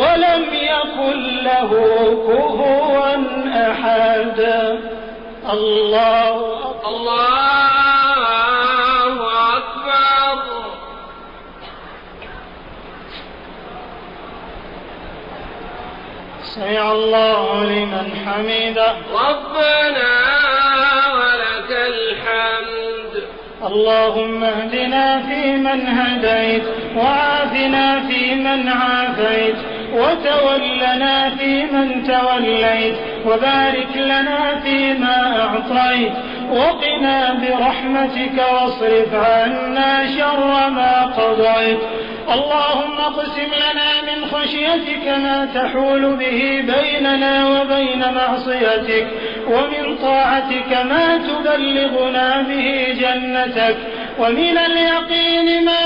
ولم يكن له كفوا أحد. الله الله أكبر. سمع الله لمن حمده. ربنا ولك الحمد. اللهم اهدنا فيمن هديت وعافنا فيمن عافيت. وتولنا فيمن توليت وبارك لنا فيما أعطيت وقنا برحمتك واصرف عنا شر ما قضيت اللهم اقسم لنا من خشيتك ما تحول به بيننا وبين معصيتك ومن طاعتك ما تبلغنا به جنتك ومن اليقين ما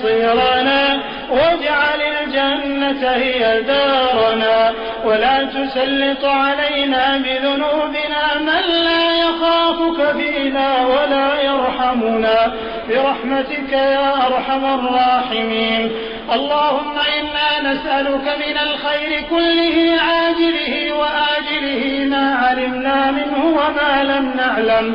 مصيرنا واجعل الجنة هي دارنا. ولا تسلط علينا بذنوبنا من لا يخافك فينا ولا يرحمنا. برحمتك يا أرحم الراحمين. اللهم إنا نسألك من الخير كله عاجله وآجله ما علمنا منه وما لم نعلم.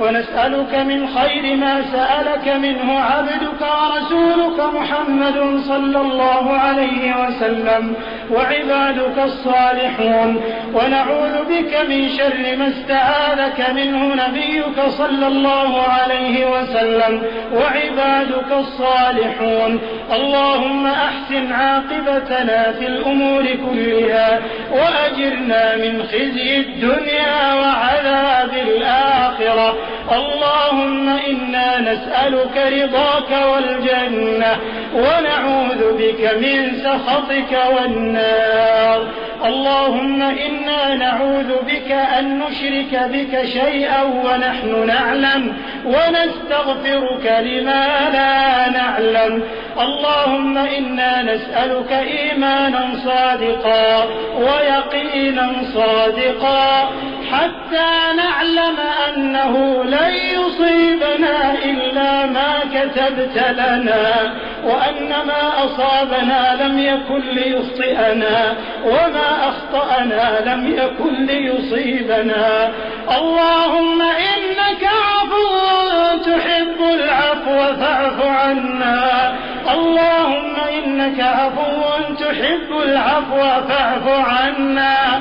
ونسألك من خير ما سألك منه عبدك ورسولك محمد صلى الله عليه وسلم وعبادك الصالحون. ونعوذ بك من شر ما استعاذك منه نبيك صلى الله عليه وسلم وعبادك الصالحون. اللهم أحسن عاقبتنا في الأمور كلها وأجرنا من خزي الدنيا وعذاب الآخرة. اللهم إنا نسألك رضاك والجنة ونعوذ بك من سخطك والنار. اللهم إنا نعوذ بك أن نشرك بك شيئا ونحن نعلم ونستغفرك لما لا نعلم. اللهم إنا نسألك إيمانا صادقا ويقينا صادقا حتى نعلم أنه لن يصيبنا إلا ما كتبت لنا وأن ما أصابنا لم يكن ليخطئنا وما أخطأنا لم يكن ليصيبنا. اللهم إنك عفو تحب العفو فاعف عنا. اللهم إنك عفو تحب العفو فاعف عنا.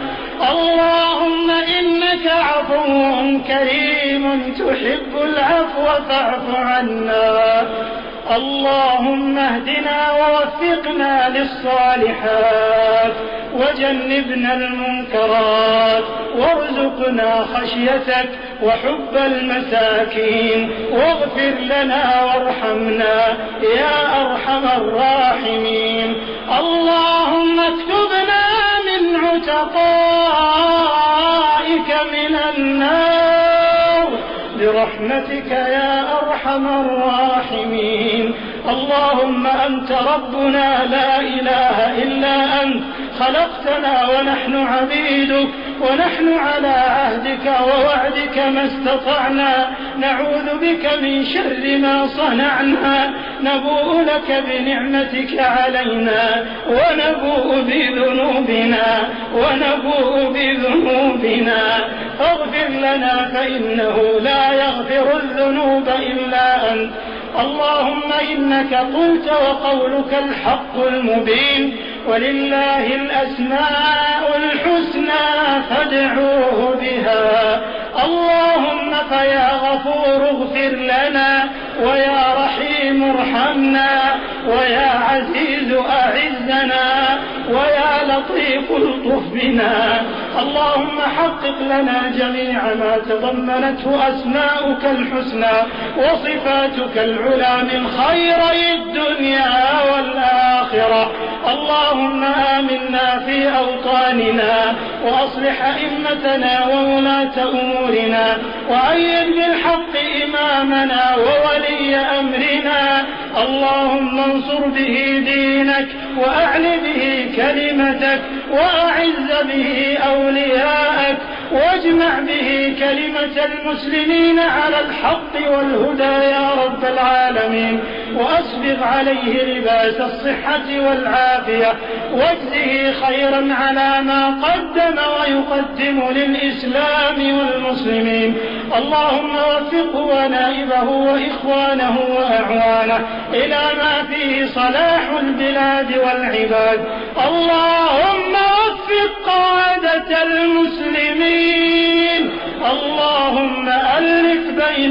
اللهم إنك عفو كريم تحب العفو فاعف عنا. اللهم اهدنا ووفقنا للصالحات وجنبنا المنكرات وارزقنا خشيتك وحب المساكين واغفر لنا وارحمنا يا أرحم الراحمين. اللهم اكتبنا عتقائك من النار. برحمتك يا أرحم الراحمين. اللهم أنت ربنا لا إله إلا أنت. خلقتنا ونحن عبيدك. ونحن على عهدك ووعدك ما استطعنا. نعوذ بك من شر ما صنعنا. نبوء لك بنعمتك علينا. ونبوء بذنوبنا. ونبوء بذنوبنا. فاغفر لنا فإنه لا يغفر الذنوب إلا أنت. اللهم إنك قلت وقولك الحق المبين ولله الأسماء الحسنى فادعوه بها. اللهم فيا غفور اغفر لنا ويا رحيم ارحمنا ويا عزيز أعزنا. لطيف الطف بنا اللهم حقق لنا جميع ما تضمنته أسماؤك الحسنى وصفاتك العلى من خيري الدنيا والآخرة. اللهم آمنا في أوطاننا وأصلح أئمتنا وولاة أمورنا وأيد بالحق إمامنا وولي أمرنا. اللهم انصر به دينك وأعل به كلمتك وأعز به أولياءك. واجمع به كلمة المسلمين على الحق والهدى يا رب العالمين وأسبغ عليه لباس الصحة والعافية واجزه خيرا على ما قدم ويقدم للإسلام والمسلمين. اللهم وفقه ونائبه وإخوانه وأعوانه إلى ما فيه صلاح البلاد والعباد. اللهم وفق قادة المسلمين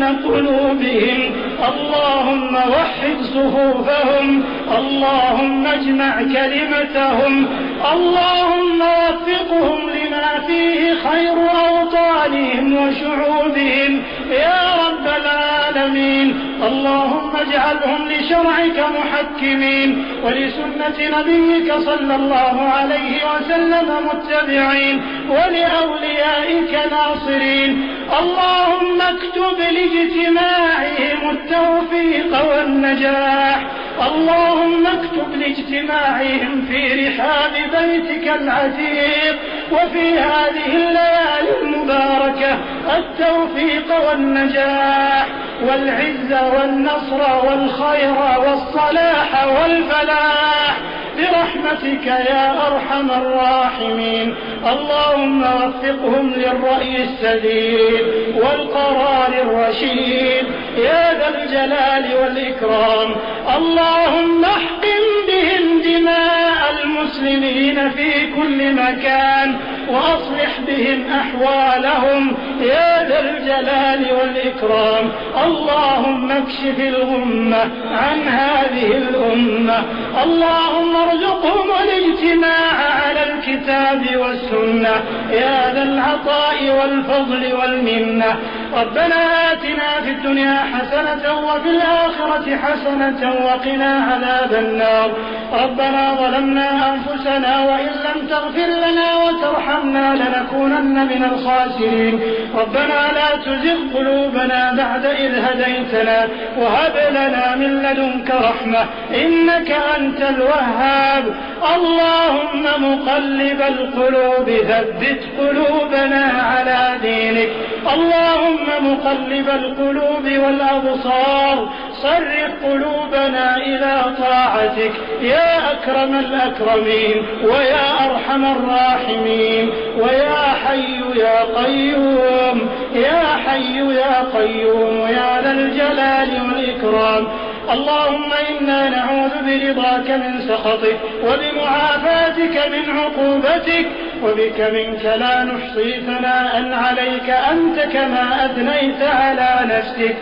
بين قلوبهم. اللهم وحد صفوفهم. اللهم اجمع كلمتهم. اللهم وفقهم لما فيه خير أوطانهم وشعوبهم. يا رب العالمين. اللهم اجعلهم لشرعك محكمين. ولسنة نبيك صلى الله عليه وسلم متبعين. ولأوليائك ناصرين. اللهم اكتب لاجتماعهم التوفيق والنجاح. اللهم اكتب لاجتماعهم في رحاب بيتك العتيق وفي هذه الليالي المباركة التوفيق والنجاح. والعز والنصر والخير والصلاح والفلاح. برحمتك يا أرحم الراحمين. اللهم وفقهم للرأي السديد والقرار الرشيد. يا ذا الجلال والإكرام. اللهم احقن بهم دماء المسلمين في كل مكان وأصلح بهم أحوالهم. يا ذا الجلال والإكرام. اللهم اكشف الغمة عن هذه الأمة. اللهم ارزقهم الاجتماع على الكتاب والسنة يا ذا العطاء والفضل والمنة. ربنا آتنا في الدنيا حسنة وفي الآخرة حسنة وقنا عذاب النار. ربنا ظلمنا أنفسنا وإن لم تغفر لنا وترحمنا لنكونن من الخاسرين. ربنا لا تزغ قلوبنا بعد إذ هديتنا وهب لنا من لدنك رحمة إنك أنت الوهاب. اللهم مقلب القلوب ثبت قلوبنا على دينك. اللهم مقلب القلوب والأبصار صرف قلوبنا إلى طاعتك. يا أكرم الأكرمين ويا أرحم الراحمين. ويا حي يا قيوم يا حي يا قيوم يا ذا الجلال والإكرام. اللهم إنا نعوذ برضاك من سخطك وبمعافاتك من عقوبتك وبك منك لا نحصي ثناء عليك أنت كما أثنيت على نفسك.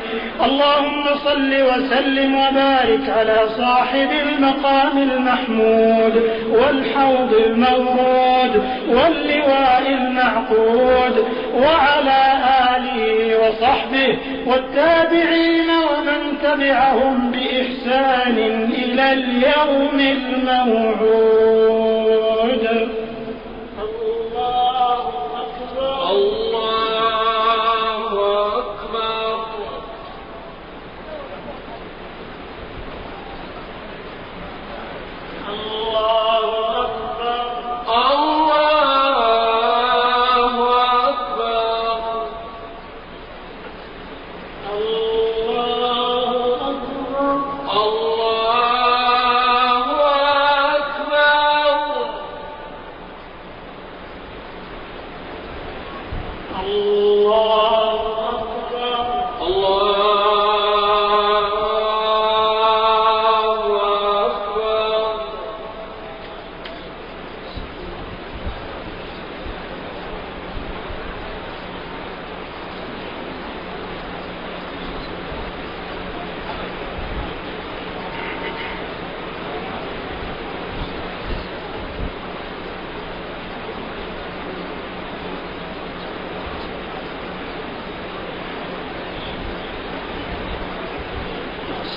اللهم صل وسلم وبارك على صاحب المقام المحمود والحوض المورود واللواء المعقود وعلى آله وصحبه والتابعين تبعهم بإحسان إلى اليوم الموعود.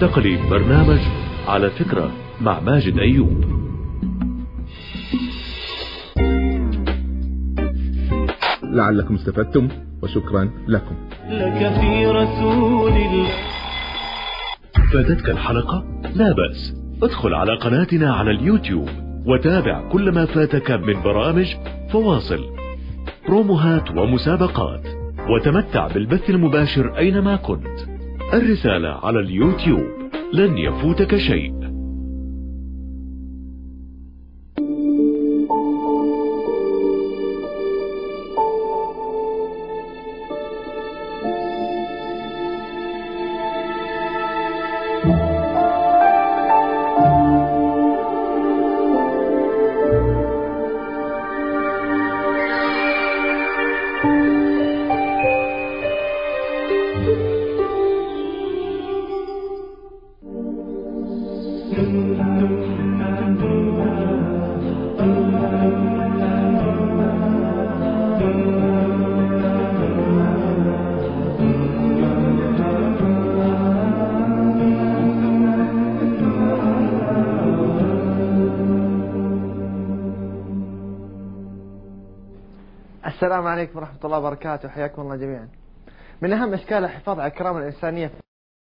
بعد قليل برنامج على فكرة مع ماجد أيوب. لعلكم استفدتم وشكرا لكم. لك في رسول الله. فاتتك الحلقة؟ لا بأس. ادخل على قناتنا على اليوتيوب وتابع كل ما فاتك من برامج فواصل بروموهات ومسابقات وتمتع بالبث المباشر أينما كنت. الرسالة على اليوتيوب. لن يفوتك شيء. السلام عليكم ورحمة الله وبركاته. حياكم الله جميعا. من أهم أشكال الحفاظ على الكرامة الإنسانية